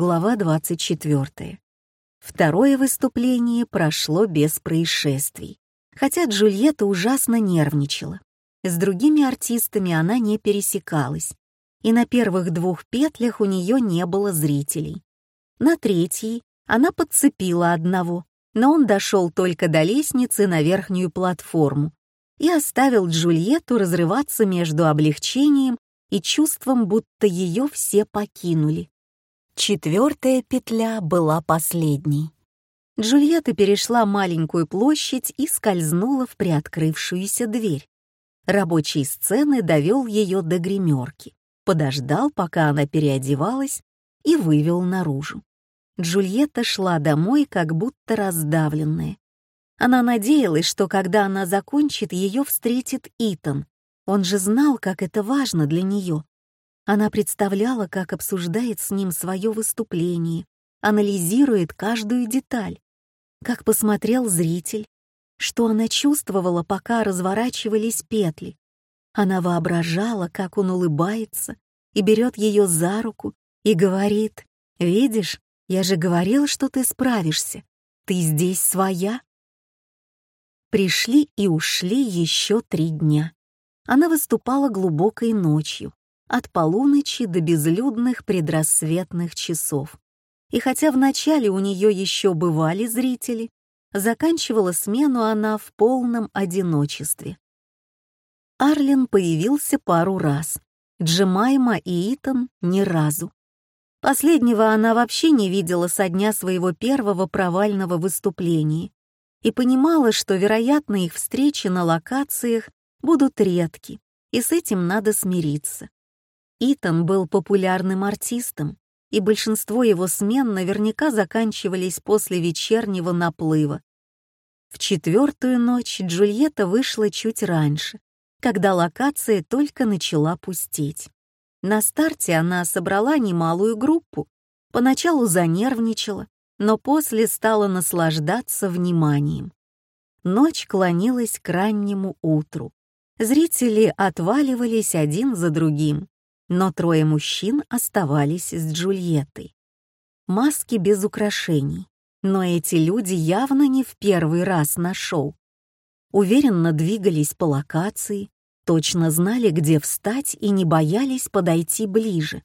Глава 24. Второе выступление прошло без происшествий, хотя Джульетта ужасно нервничала. С другими артистами она не пересекалась, и на первых двух петлях у нее не было зрителей. На третьей она подцепила одного, но он дошел только до лестницы на верхнюю платформу и оставил Джульетту разрываться между облегчением и чувством, будто ее все покинули. Четвертая петля была последней. Джульетта перешла маленькую площадь и скользнула в приоткрывшуюся дверь. Рабочий сцены довел ее до гримерки, подождал, пока она переодевалась, и вывел наружу. Джульетта шла домой, как будто раздавленная. Она надеялась, что когда она закончит, ее встретит Итан. Он же знал, как это важно для нее. Она представляла, как обсуждает с ним свое выступление, анализирует каждую деталь, как посмотрел зритель, что она чувствовала, пока разворачивались петли. Она воображала, как он улыбается и берет ее за руку и говорит, «Видишь, я же говорил, что ты справишься. Ты здесь своя». Пришли и ушли еще три дня. Она выступала глубокой ночью, от полуночи до безлюдных предрассветных часов. И хотя вначале у нее еще бывали зрители, заканчивала смену она в полном одиночестве. Арлин появился пару раз, Джемайма и Итан — ни разу. Последнего она вообще не видела со дня своего первого провального выступления и понимала, что, вероятно, их встречи на локациях будут редки, и с этим надо смириться. Итан был популярным артистом, и большинство его смен наверняка заканчивались после вечернего наплыва. В четвертую ночь Джульетта вышла чуть раньше, когда локация только начала пустеть. На старте она собрала немалую группу, поначалу занервничала, но после стала наслаждаться вниманием. Ночь клонилась к раннему утру. Зрители отваливались один за другим но трое мужчин оставались с Джульеттой. Маски без украшений, но эти люди явно не в первый раз на шоу. Уверенно двигались по локации, точно знали, где встать и не боялись подойти ближе.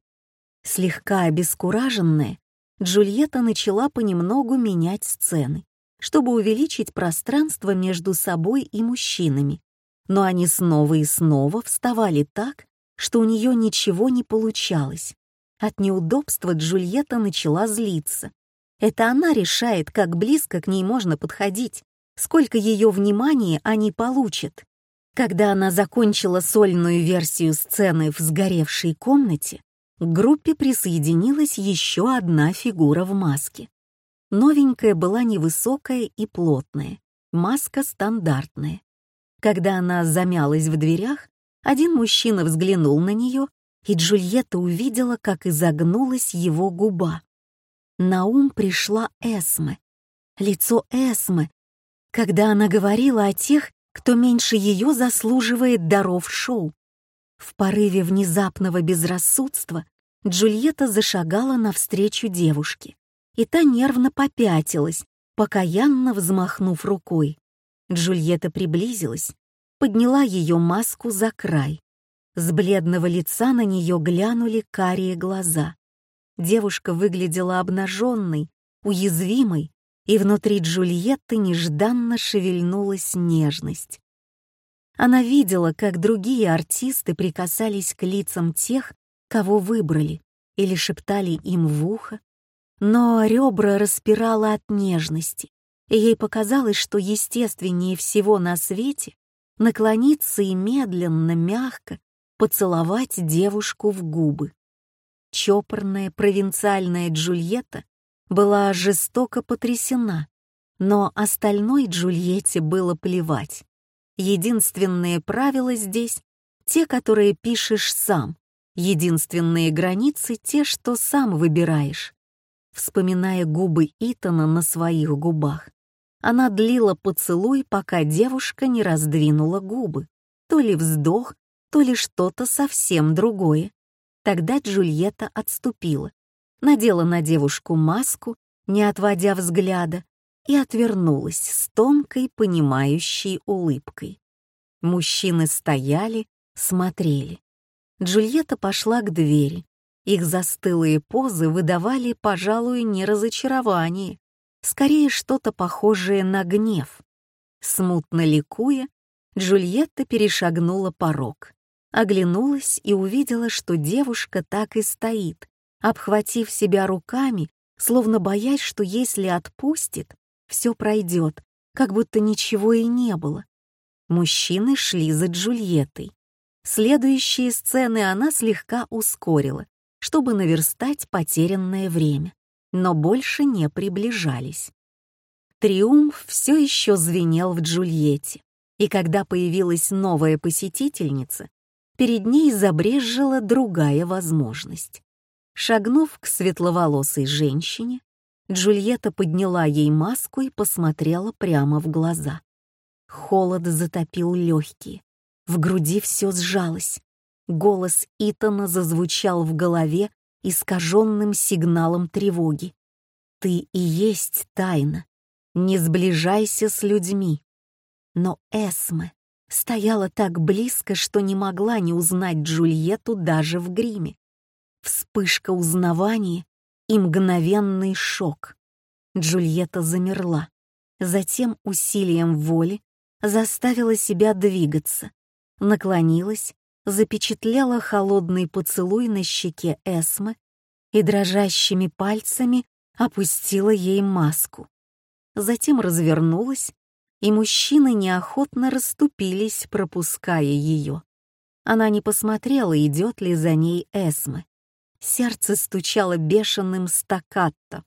Слегка обескураженная, Джульетта начала понемногу менять сцены, чтобы увеличить пространство между собой и мужчинами, но они снова и снова вставали так, что у нее ничего не получалось. От неудобства Джульетта начала злиться. Это она решает, как близко к ней можно подходить, сколько ее внимания они получат. Когда она закончила сольную версию сцены в сгоревшей комнате, к группе присоединилась еще одна фигура в маске. Новенькая была невысокая и плотная, маска стандартная. Когда она замялась в дверях, один мужчина взглянул на нее, и Джульетта увидела, как изогнулась его губа. На ум пришла Эсме, лицо Эсмы, когда она говорила о тех, кто меньше ее заслуживает даров шоу. В порыве внезапного безрассудства Джульетта зашагала навстречу девушке, и та нервно попятилась, покаянно взмахнув рукой. Джульетта приблизилась, подняла ее маску за край. С бледного лица на нее глянули карие глаза. Девушка выглядела обнаженной, уязвимой, и внутри Джульетты нежданно шевельнулась нежность. Она видела, как другие артисты прикасались к лицам тех, кого выбрали, или шептали им в ухо, но ребра распирала от нежности, и ей показалось, что естественнее всего на свете наклониться и медленно, мягко поцеловать девушку в губы. Чопорная провинциальная Джульетта была жестоко потрясена, но остальной Джульетте было плевать. Единственные правила здесь — те, которые пишешь сам, единственные границы — те, что сам выбираешь. Вспоминая губы Итана на своих губах, она длила поцелуй, пока девушка не раздвинула губы. То ли вздох, то ли что-то совсем другое. Тогда Джульетта отступила. надела на девушку маску, не отводя взгляда, и отвернулась с тонкой, понимающей улыбкой. Мужчины стояли, смотрели. Джульетта пошла к двери. Их застылые позы выдавали, пожалуй, не разочарование, скорее что-то похожее на гнев. Смутно ликуя, Джульетта перешагнула порог, оглянулась и увидела, что девушка так и стоит, обхватив себя руками, словно боясь, что если отпустит, все пройдет, как будто ничего и не было. Мужчины шли за Джульеттой. Следующие сцены она слегка ускорила, чтобы наверстать потерянное время, но больше не приближались. Триумф все еще звенел в Джульетте, и когда появилась новая посетительница, перед ней забрезжила другая возможность. Шагнув к светловолосой женщине, Джульетта подняла ей маску и посмотрела прямо в глаза. Холод затопил легкие, в груди все сжалось. Голос Итана зазвучал в голове искаженным сигналом тревоги. «Ты и есть тайна. Не сближайся с людьми». Но Эсме стояла так близко, что не могла не узнать Джульетту даже в гриме. Вспышка узнавания и мгновенный шок. Джульетта замерла, затем усилием воли заставила себя двигаться, наклонилась, запечатлела холодный поцелуй на щеке Эсмы и дрожащими пальцами опустила ей маску. Затем развернулась, и мужчины неохотно расступились, пропуская ее. Она не посмотрела, идет ли за ней Эсмы. Сердце стучало бешеным стаккато,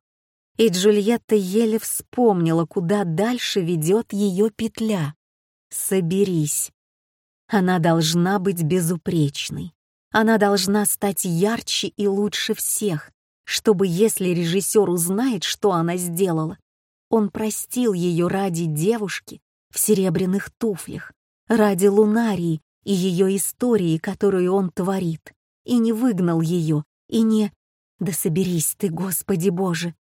и Джульетта еле вспомнила, куда дальше ведет ее петля. «Соберись». Она должна быть безупречной. Она должна стать ярче и лучше всех, чтобы, если режиссер узнает, что она сделала, он простил ее ради девушки в серебряных туфлях, ради Лунарии и ее истории, которую он творит, и не выгнал ее, и не... Да соберись ты, Господи Боже!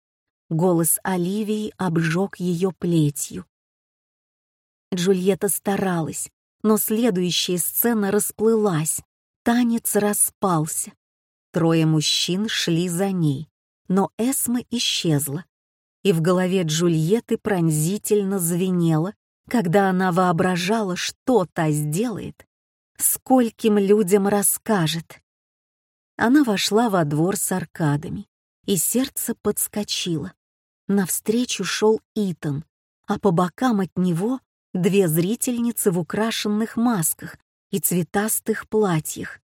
Голос Оливии обжег ее плетью. Джульетта старалась, но следующая сцена расплылась, танец распался. Трое мужчин шли за ней, но Эсма исчезла. И в голове Джульетты пронзительно звенело, когда она воображала, что та сделает, скольким людям расскажет. Она вошла во двор с аркадами, и сердце подскочило. Навстречу шел Итан, а по бокам от него две зрительницы в украшенных масках и цветастых платьях.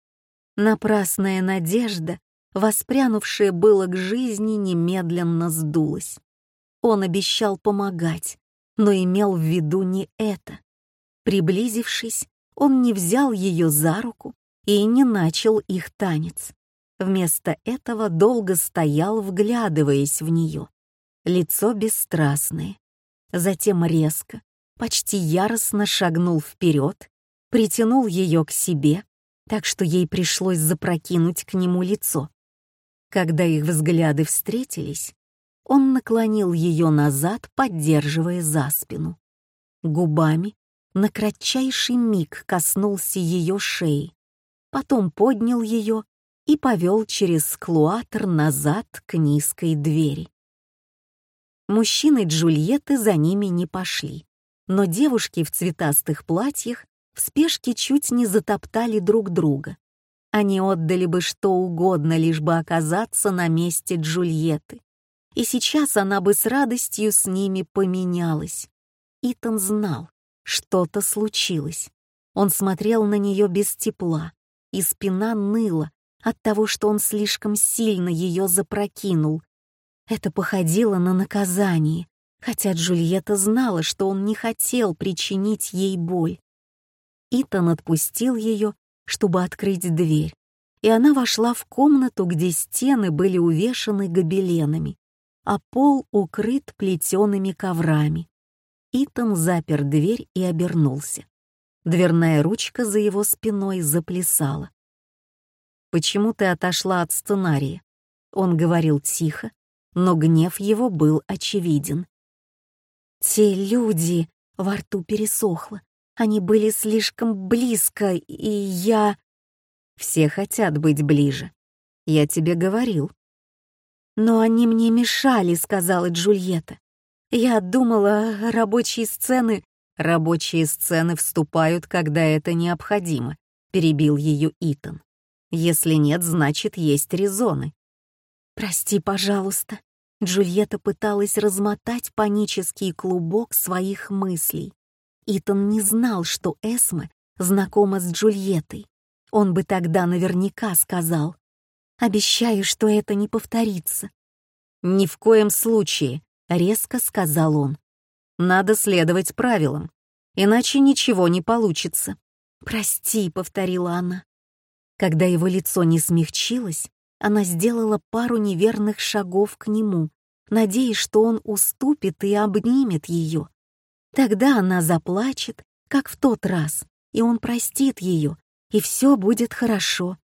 Напрасная надежда, воспрянувшая было к жизни, немедленно сдулась. Он обещал помогать, но имел в виду не это. Приблизившись, он не взял ее за руку и не начал их танец. Вместо этого долго стоял, вглядываясь в нее. Лицо бесстрастное. Затем резко, почти яростно шагнул вперед, притянул ее к себе, так что ей пришлось запрокинуть к нему лицо. Когда их взгляды встретились, он наклонил ее назад, поддерживая за спину. Губами на кратчайший миг коснулся ее шеи, потом поднял ее и повел через склуатор назад к низкой двери. Мужчины Джульетты за ними не пошли, но девушки в цветастых платьях в спешке чуть не затоптали друг друга. Они отдали бы что угодно, лишь бы оказаться на месте Джульетты. И сейчас она бы с радостью с ними поменялась. Итан знал, что-то случилось. Он смотрел на нее без тепла, и спина ныла, от того, что он слишком сильно ее запрокинул. Это походило на наказание, хотя Джульетта знала, что он не хотел причинить ей боль. Итан отпустил ее, чтобы открыть дверь, и она вошла в комнату, где стены были увешаны гобеленами, а пол укрыт плетеными коврами. Итан запер дверь и обернулся. Дверная ручка за его спиной заплясала. Почему ты отошла от сценария? Он говорил тихо, но гнев его был очевиден. «Те люди...» — во рту пересохло. «Они были слишком близко, и я...» «Все хотят быть ближе. Я тебе говорил». «Но они мне мешали», — сказала Джульетта. «Я думала, рабочие сцены...» «Рабочие сцены вступают, когда это необходимо», — перебил ее Итан. «Если нет, значит, есть резоны». «Прости, пожалуйста». Джульетта пыталась размотать панический клубок своих мыслей. Итан не знал, что Эсме знакома с Джульеттой. Он бы тогда наверняка сказал. «Обещаю, что это не повторится». «Ни в коем случае», — резко сказал он. «Надо следовать правилам, иначе ничего не получится». «Прости», — повторила она. Когда его лицо не смягчилось, она сделала пару неверных шагов к нему, надеясь, что он уступит и обнимет ее. Тогда она заплачет, как в тот раз, и он простит ее, и все будет хорошо.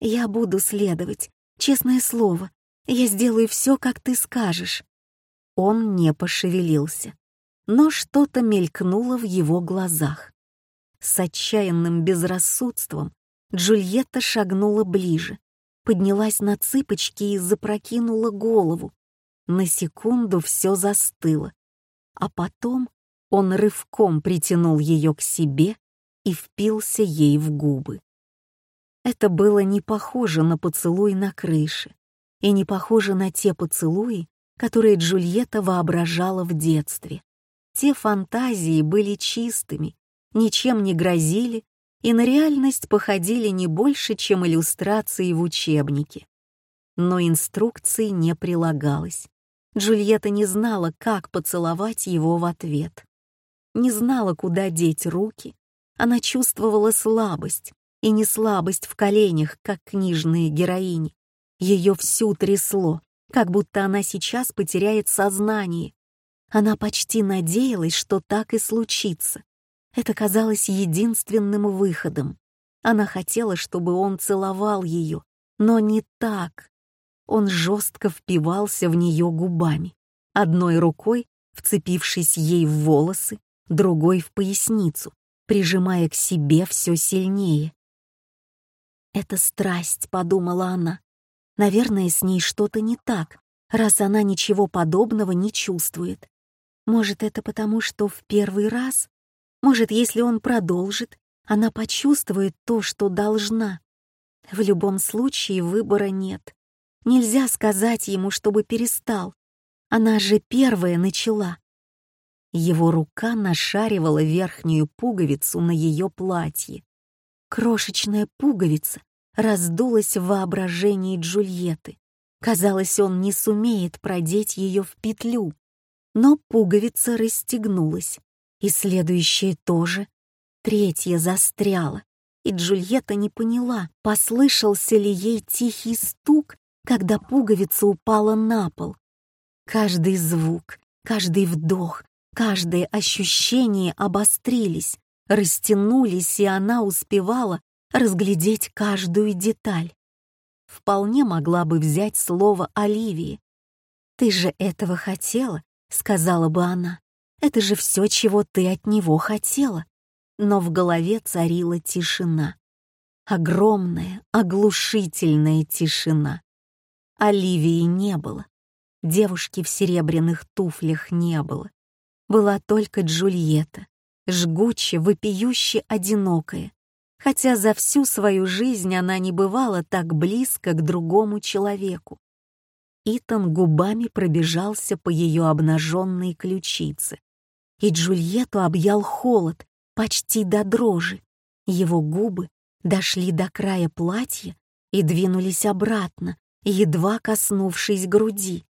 Я буду следовать, честное слово. Я сделаю все, как ты скажешь. Он не пошевелился, но что-то мелькнуло в его глазах. С отчаянным безрассудством Джульетта шагнула ближе, поднялась на цыпочки и запрокинула голову. На секунду все застыло, а потом он рывком притянул ее к себе и впился ей в губы. Это было не похоже на поцелуй на крыше и не похоже на те поцелуи, которые Джульетта воображала в детстве. Те фантазии были чистыми, ничем не грозили и на реальность походили не больше, чем иллюстрации в учебнике. Но инструкции не прилагалось. Джульетта не знала, как поцеловать его в ответ. Не знала, куда деть руки. Она чувствовала слабость, и не слабость в коленях, как книжные героини. Ее всю трясло, как будто она сейчас потеряет сознание. Она почти надеялась, что так и случится. Это казалось единственным выходом. Она хотела, чтобы он целовал ее, но не так. Он жестко впивался в нее губами, одной рукой вцепившись ей в волосы, другой в поясницу, прижимая к себе все сильнее. «Это страсть», — подумала она. «Наверное, с ней что-то не так, раз она ничего подобного не чувствует. Может, это потому, что в первый раз может, если он продолжит, она почувствует то, что должна. В любом случае выбора нет. Нельзя сказать ему, чтобы перестал. Она же первая начала. Его рука нашаривала верхнюю пуговицу на ее платье. Крошечная пуговица раздулась в воображении Джульетты. Казалось, он не сумеет продеть ее в петлю. Но пуговица расстегнулась, и следующее тоже. Третья застряла, и Джульетта не поняла, послышался ли ей тихий стук, когда пуговица упала на пол. Каждый звук, каждый вдох, каждое ощущение обострились, растянулись, и она успевала разглядеть каждую деталь. Вполне могла бы взять слово Оливии. «Ты же этого хотела», — сказала бы она. Это же все, чего ты от него хотела. Но в голове царила тишина. Огромная, оглушительная тишина. Оливии не было. Девушки в серебряных туфлях не было. Была только Джульетта, жгуче, вопиюще одинокая, хотя за всю свою жизнь она не бывала так близко к другому человеку. Итан губами пробежался по ее обнаженной ключице, и Джульетту объял холод, почти до дрожи. Его губы дошли до края платья и двинулись обратно, едва коснувшись груди.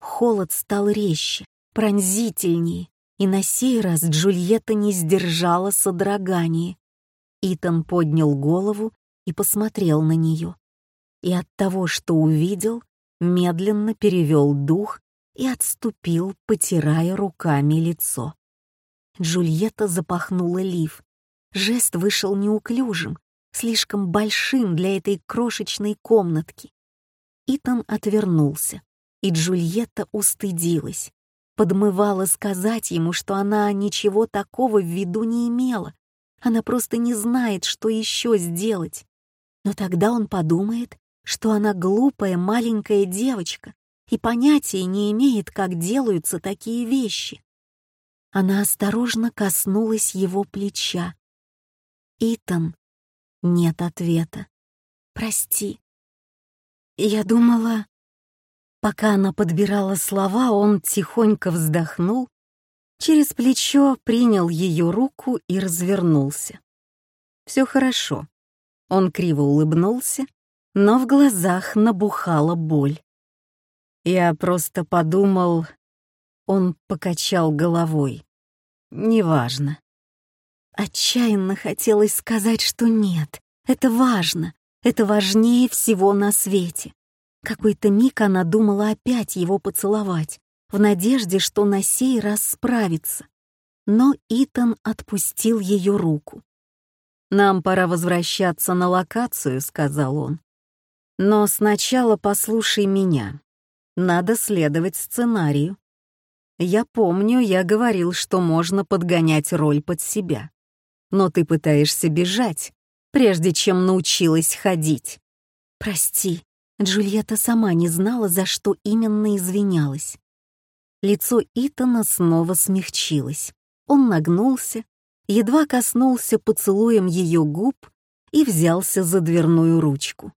Холод стал резче, пронзительнее, и на сей раз Джульетта не сдержала содрогание. Итан поднял голову и посмотрел на нее. И от того, что увидел, медленно перевел дух и отступил, потирая руками лицо. Джульетта запахнула лиф. Жест вышел неуклюжим, слишком большим для этой крошечной комнатки. Итан отвернулся, и Джульетта устыдилась. Подмывала сказать ему, что она ничего такого в виду не имела. Она просто не знает, что еще сделать. Но тогда он подумает, что она глупая маленькая девочка и понятия не имеет, как делаются такие вещи. Она осторожно коснулась его плеча. «Итан». Нет ответа. «Прости». Я думала... Пока она подбирала слова, он тихонько вздохнул, через плечо принял ее руку и развернулся. «Все хорошо». Он криво улыбнулся, но в глазах набухала боль. Я просто подумал... Он покачал головой. Неважно. Отчаянно хотелось сказать, что нет, это важно, это важнее всего на свете. Какой-то миг она думала опять его поцеловать, в надежде, что на сей раз справится. Но Итан отпустил ее руку. «Нам пора возвращаться на локацию», — сказал он. «Но сначала послушай меня. Надо следовать сценарию. Я помню, я говорил, что можно подгонять роль под себя. Но ты пытаешься бежать, прежде чем научилась ходить. Прости, Джульетта сама не знала, за что именно извинялась. Лицо Итана снова смягчилось. Он нагнулся, едва коснулся поцелуем ее губ и взялся за дверную ручку.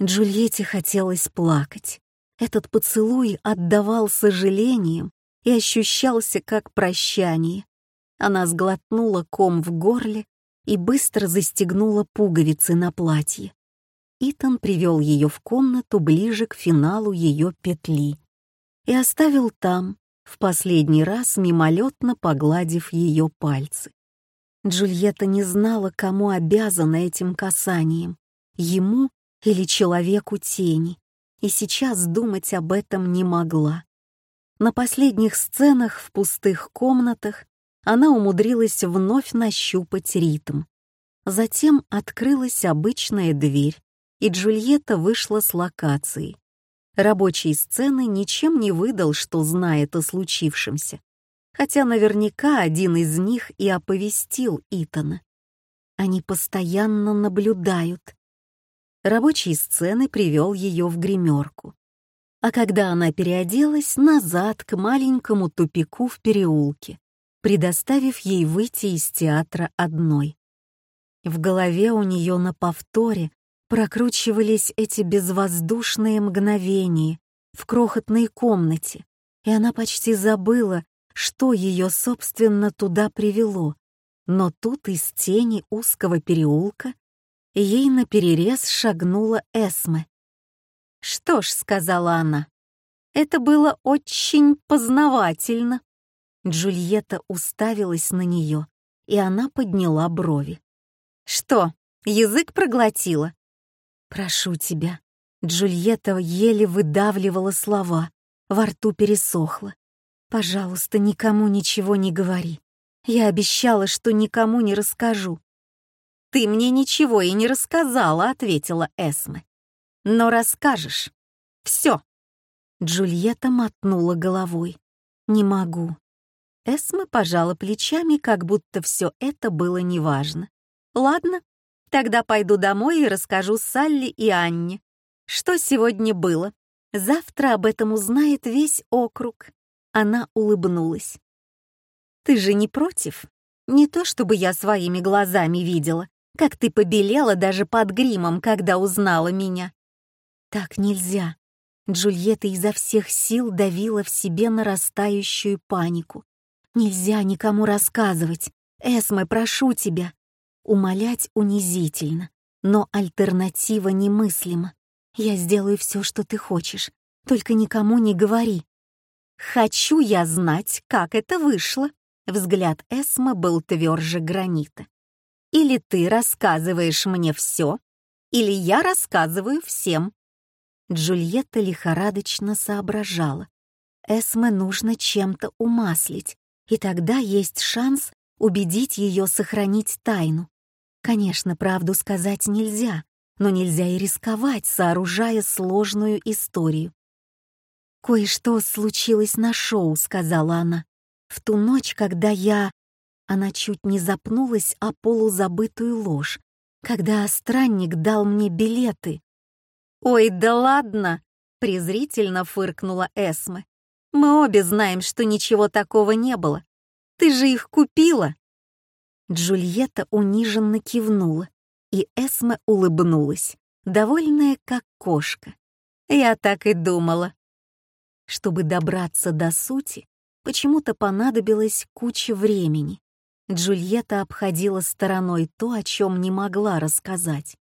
Джульетте хотелось плакать. Этот поцелуй отдавал сожалением и ощущался как прощание. Она сглотнула ком в горле и быстро застегнула пуговицы на платье. Итан привел ее в комнату ближе к финалу ее петли и оставил там, в последний раз мимолетно погладив ее пальцы. Джульетта не знала, кому обязана этим касанием, ему или человеку тени и сейчас думать об этом не могла. На последних сценах в пустых комнатах она умудрилась вновь нащупать ритм. Затем открылась обычная дверь, и Джульетта вышла с локации. Рабочий сцены ничем не выдал, что знает о случившемся, хотя наверняка один из них и оповестил Итана. Они постоянно наблюдают, рабочей сцены привел ее в гримерку. А когда она переоделась, назад к маленькому тупику в переулке, предоставив ей выйти из театра одной. В голове у нее на повторе прокручивались эти безвоздушные мгновения в крохотной комнате, и она почти забыла, что ее, собственно, туда привело. Но тут из тени узкого переулка ей наперерез шагнула Эсме. «Что ж», — сказала она, — «это было очень познавательно». Джульетта уставилась на нее, и она подняла брови. «Что, язык проглотила?» «Прошу тебя». Джульетта еле выдавливала слова, во рту пересохло. «Пожалуйста, никому ничего не говори. Я обещала, что никому не расскажу. «Ты мне ничего и не рассказала», — ответила Эсме. «Но расскажешь. Все». Джульетта мотнула головой. «Не могу». Эсме пожала плечами, как будто все это было неважно. «Ладно, тогда пойду домой и расскажу Салли и Анне, что сегодня было. Завтра об этом узнает весь округ». Она улыбнулась. «Ты же не против? Не то чтобы я своими глазами видела, как ты побелела даже под гримом, когда узнала меня. Так нельзя. Джульетта изо всех сил давила в себе нарастающую панику. Нельзя никому рассказывать. Эсме, прошу тебя. Умолять унизительно, но альтернатива немыслима. Я сделаю все, что ты хочешь, только никому не говори. Хочу я знать, как это вышло. Взгляд Эсмы был тверже гранита. Или ты рассказываешь мне все, или я рассказываю всем». Джульетта лихорадочно соображала. Эсме нужно чем-то умаслить, и тогда есть шанс убедить ее сохранить тайну. Конечно, правду сказать нельзя, но нельзя и рисковать, сооружая сложную историю. «Кое-что случилось на шоу», — сказала она. «В ту ночь, когда я...» Она чуть не запнулась о полузабытую ложь, когда странник дал мне билеты. «Ой, да ладно!» — презрительно фыркнула Эсме. «Мы обе знаем, что ничего такого не было. Ты же их купила!» Джульетта униженно кивнула, и Эсме улыбнулась, довольная как кошка. Я так и думала. Чтобы добраться до сути, почему-то понадобилось куча времени. Джульетта обходила стороной то, о чем не могла рассказать.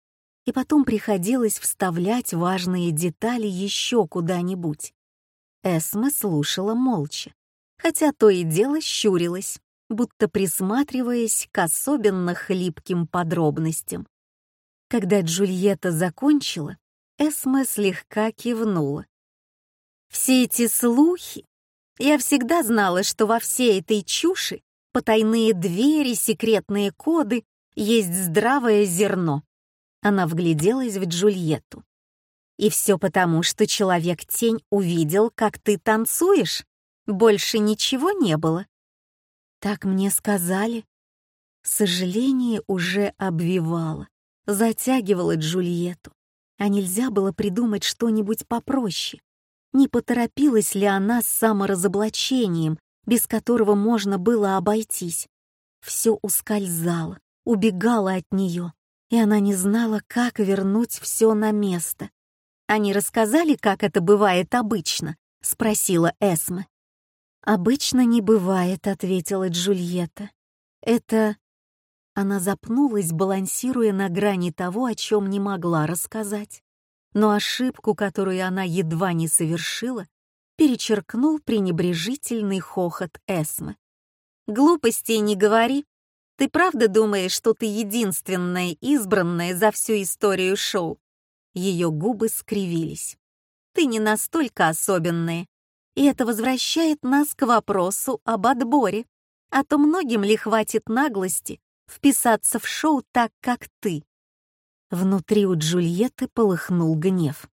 И потом приходилось вставлять важные детали еще куда-нибудь. Эсме слушала молча, хотя то и дело щурилась, будто присматриваясь к особенно хлипким подробностям. Когда Джульетта закончила, Эсме слегка кивнула. «Все эти слухи... Я всегда знала, что во всей этой чуши потайные двери, секретные коды, есть здравое зерно. Она вгляделась в Джульетту. И все потому, что человек-тень увидел, как ты танцуешь. Больше ничего не было. Так мне сказали. Сожаление уже обвивало, затягивало Джульетту. А нельзя было придумать что-нибудь попроще. Не поторопилась ли она с саморазоблачением, без которого можно было обойтись. Все ускользало, убегало от нее, и она не знала, как вернуть все на место. «Они рассказали, как это бывает обычно?» — спросила Эсме. «Обычно не бывает», — ответила Джульетта. «Это...» Она запнулась, балансируя на грани того, о чем не могла рассказать. Но ошибку, которую она едва не совершила, перечеркнул пренебрежительный хохот Эсмы. «Глупостей не говори. Ты правда думаешь, что ты единственная избранная за всю историю шоу?» Ее губы скривились. «Ты не настолько особенная. И это возвращает нас к вопросу об отборе. А то многим ли хватит наглости вписаться в шоу так, как ты?» Внутри у Джульетты полыхнул гнев.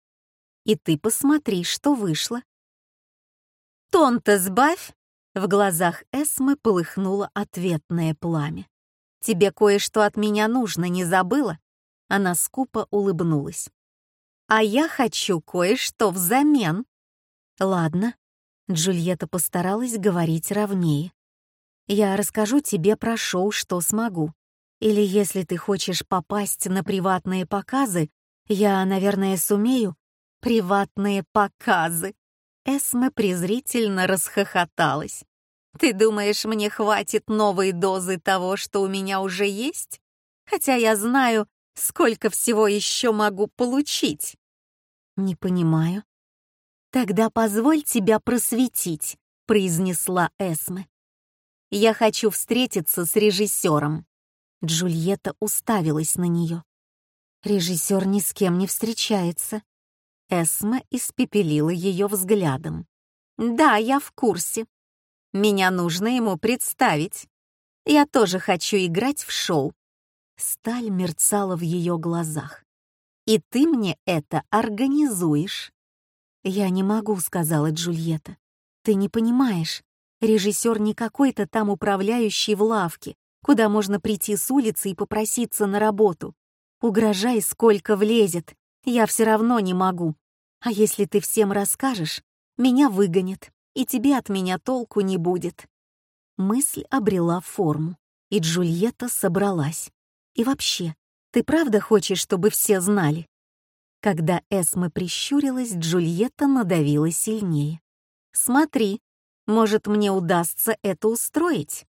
«И ты посмотри, что вышло. «Тон-то сбавь!» В глазах Эсмы полыхнуло ответное пламя. «Тебе кое-что от меня нужно, не забыла?» Она скупо улыбнулась. «А я хочу кое-что взамен». «Ладно». Джульетта постаралась говорить ровнее. «Я расскажу тебе про шоу, что смогу. Или если ты хочешь попасть на приватные показы, я, наверное, сумею». «Приватные показы», Эсме презрительно расхохоталась. «Ты думаешь, мне хватит новой дозы того, что у меня уже есть? Хотя я знаю, сколько всего еще могу получить». «Не понимаю». «Тогда позволь тебя просветить», — произнесла Эсме. «Я хочу встретиться с режиссером». Джульетта уставилась на нее. «Режиссер ни с кем не встречается. Эсма испепелила ее взглядом. «Да, я в курсе. Меня нужно ему представить. Я тоже хочу играть в шоу». Сталь мерцала в ее глазах. «И ты мне это организуешь?» «Я не могу», — сказала Джульетта. «Ты не понимаешь. Режиссер не какой-то там управляющий в лавке, куда можно прийти с улицы и попроситься на работу. Угрожай, сколько влезет, я все равно не могу. А если ты всем расскажешь, меня выгонят, и тебе от меня толку не будет». Мысль обрела форму, и Джульетта собралась. «И вообще, ты правда хочешь, чтобы все знали?» Когда Эсма прищурилась, Джульетта надавила сильнее. «Смотри, может, мне удастся это устроить?»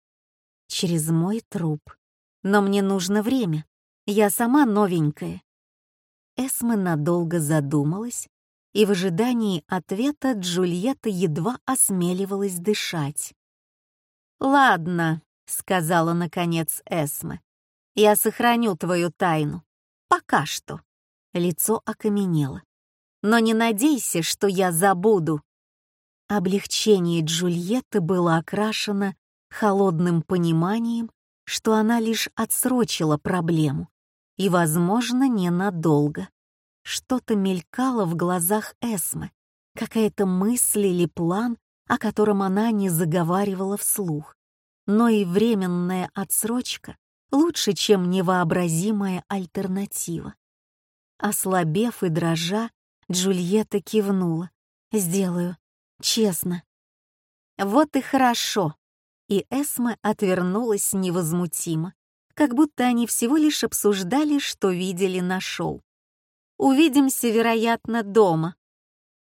«Через мой труп. Но мне нужно время. Я сама новенькая. Эсма надолго задумалась, и в ожидании ответа Джульетта едва осмеливалась дышать. «Ладно», — сказала наконец Эсма, — «я сохраню твою тайну. Пока что». Лицо окаменело. «Но не надейся, что я забуду». Облегчение Джульетты было окрашено холодным пониманием, что она лишь отсрочила проблему И, возможно, ненадолго. Что-то мелькало в глазах Эсмы, какая-то мысль или план, о котором она не заговаривала вслух. Но и временная отсрочка лучше, чем невообразимая альтернатива. Ослабев и дрожа, Джульетта кивнула. «Сделаю. Честно». «Вот и хорошо». И Эсма отвернулась невозмутимо, как будто они всего лишь обсуждали, что видели на шоу. «Увидимся, вероятно, дома».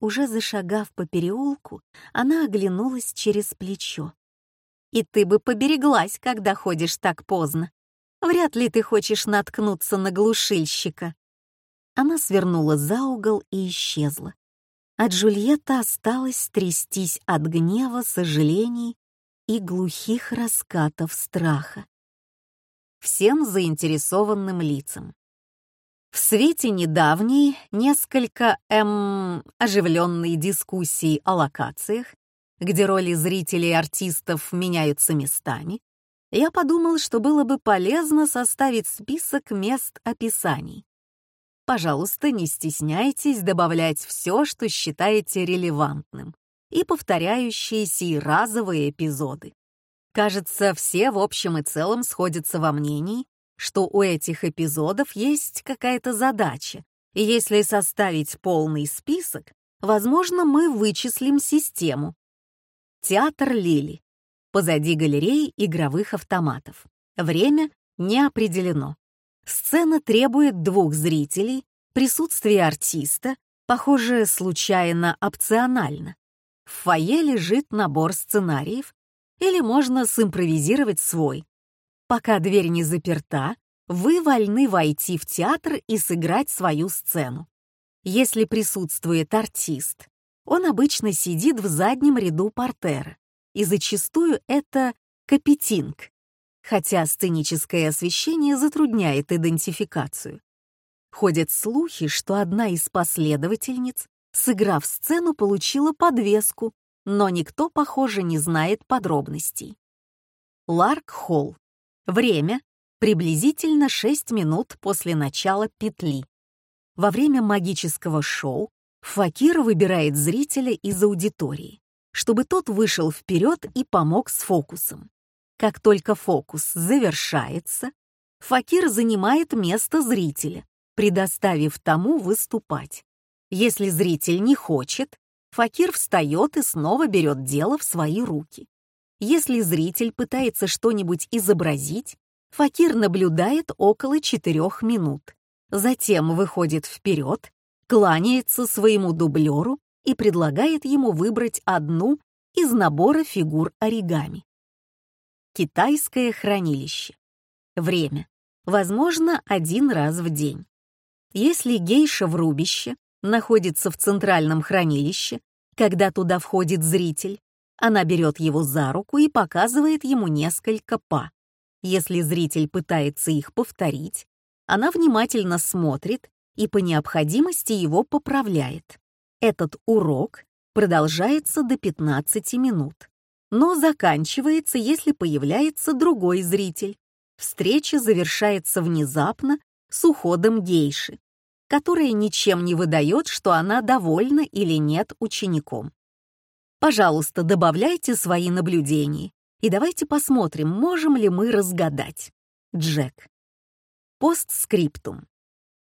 Уже зашагав по переулку, она оглянулась через плечо. «И ты бы побереглась, когда ходишь так поздно. Вряд ли ты хочешь наткнуться на глушильщика». Она свернула за угол и исчезла. А Джульетта осталась трястись от гнева, сожалений и глухих раскатов страха. Всем заинтересованным лицам. В свете недавней, несколько эм, оживленной дискуссии о локациях, где роли зрителей и артистов меняются местами, я подумал, что было бы полезно составить список мест описаний. Пожалуйста, не стесняйтесь добавлять все, что считаете релевантным, и повторяющиеся и разовые эпизоды. Кажется, все в общем и целом сходятся во мнении, что у этих эпизодов есть какая-то задача, и если составить полный список, возможно, мы вычислим систему. Театр Лили. Позади галереи игровых автоматов. Время не определено. Сцена требует двух зрителей, присутствие артиста, похоже, случайно опционально. В фойе лежит набор сценариев, или можно симпровизировать свой. Пока дверь не заперта, вы вольны войти в театр и сыграть свою сцену. Если присутствует артист, он обычно сидит в заднем ряду портера, и зачастую это капетинг, хотя сценическое освещение затрудняет идентификацию. Ходят слухи, что одна из последовательниц, сыграв сцену, получила подвеску, но никто, похоже, не знает подробностей. Ларк Холл. Время — приблизительно 6 минут после начала петли. Во время магического шоу Факир выбирает зрителя из аудитории, чтобы тот вышел вперед и помог с фокусом. Как только фокус завершается, факир занимает место зрителя, предоставив тому выступать. Если зритель не хочет, факир встает и снова берет дело в свои руки. Если зритель пытается что-нибудь изобразить, факир наблюдает около четырех минут. Затем выходит вперед, кланяется своему дублеру и предлагает ему выбрать одну из набора фигур оригами. Китайское хранилище. Время. Возможно, один раз в день. Если гейша в рубище находится в центральном хранилище, когда туда входит зритель, она берет его за руку и показывает ему несколько па. Если зритель пытается их повторить, она внимательно смотрит и по необходимости его поправляет. Этот урок продолжается до 15 минут но заканчивается, если появляется другой зритель. Встреча завершается внезапно с уходом гейши, которая ничем не выдает, что она довольна или нет учеником. Пожалуйста, добавляйте свои наблюдения, и давайте посмотрим, можем ли мы разгадать. Джек. Постскриптум.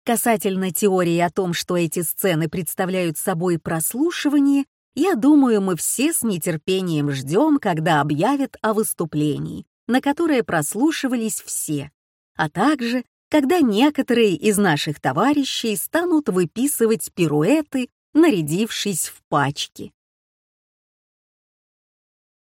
Касательно теории о том, что эти сцены представляют собой прослушивание, я думаю, мы все с нетерпением ждем, когда объявят о выступлении, на которое прослушивались все, а также когда некоторые из наших товарищей станут выписывать пируэты, нарядившись в пачки.